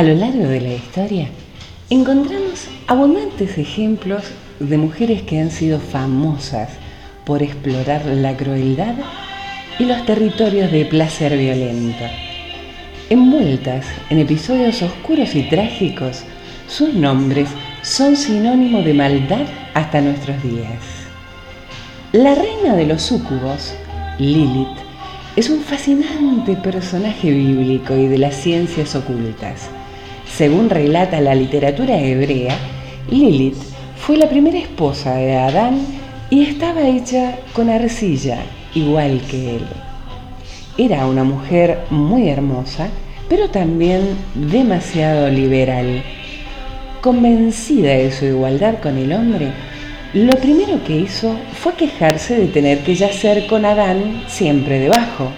A lo largo de la historia encontramos abundantes ejemplos de mujeres que han sido famosas por explorar la crueldad y los territorios de placer violento. Envueltas en episodios oscuros y trágicos, sus nombres son sinónimo de maldad hasta nuestros días. La reina de los súcubos, Lilith, es un fascinante personaje bíblico y de las ciencias ocultas. Según relata la literatura hebrea, Lilith fue la primera esposa de Adán y estaba hecha con arcilla, igual que él. Era una mujer muy hermosa, pero también demasiado liberal. Convencida de su igualdad con el hombre, lo primero que hizo fue quejarse de tener que yacer con Adán siempre debajo.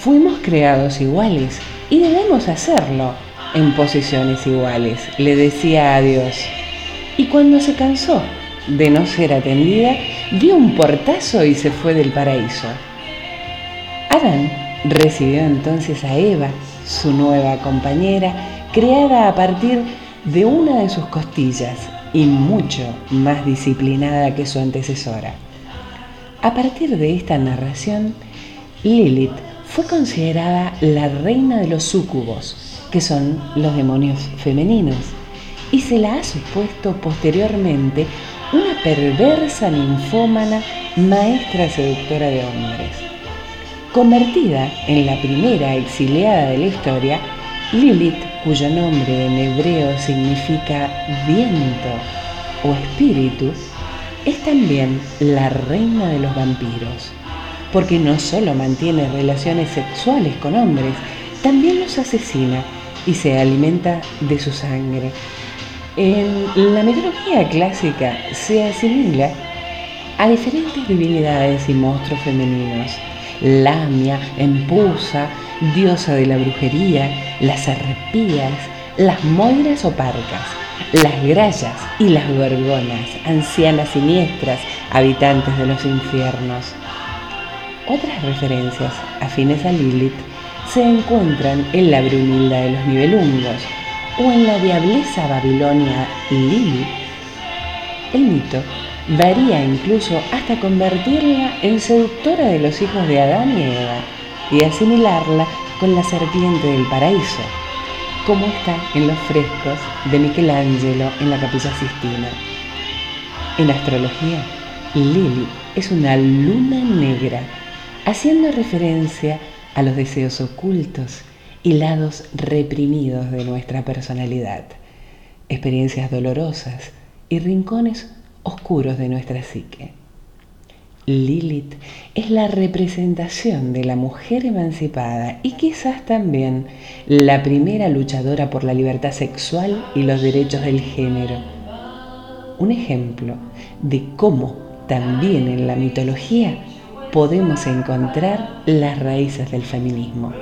Fuimos creados iguales y debemos hacerlo en posiciones iguales, le decía a Dios. Y cuando se cansó de no ser atendida, dio un portazo y se fue del paraíso. Adán recibió entonces a Eva, su nueva compañera, creada a partir de una de sus costillas y mucho más disciplinada que su antecesora. A partir de esta narración, Lilith fue considerada la reina de los súcubos, que son los demonios femeninos, y se la ha supuesto posteriormente una perversa ninfómana maestra seductora de hombres. Convertida en la primera exiliada de la historia, Lilith, cuyo nombre en hebreo significa viento o espíritu, es también la reina de los vampiros, porque no solo mantiene relaciones sexuales con hombres, también los asesina y se alimenta de su sangre. En la mitología clásica se asimila a diferentes divinidades y monstruos femeninos. Lamia, Empusa, diosa de la brujería, las arpías, las moiras o parcas, las grallas y las gorgonas, ancianas siniestras, habitantes de los infiernos. Otras referencias afines a Lilith se encuentran en la Brunilda de los Nibelungos o en la diableza babilonia Lilith. El mito varía incluso hasta convertirla en seductora de los hijos de Adán y Eva y asimilarla con la serpiente del paraíso, como está en los frescos de Michelangelo en la capilla Sistina. En astrología, Lilith es una luna negra, haciendo referencia a los deseos ocultos y lados reprimidos de nuestra personalidad, experiencias dolorosas y rincones oscuros de nuestra psique. Lilith es la representación de la mujer emancipada y quizás también la primera luchadora por la libertad sexual y los derechos del género. Un ejemplo de cómo también en la mitología podemos encontrar las raíces del feminismo.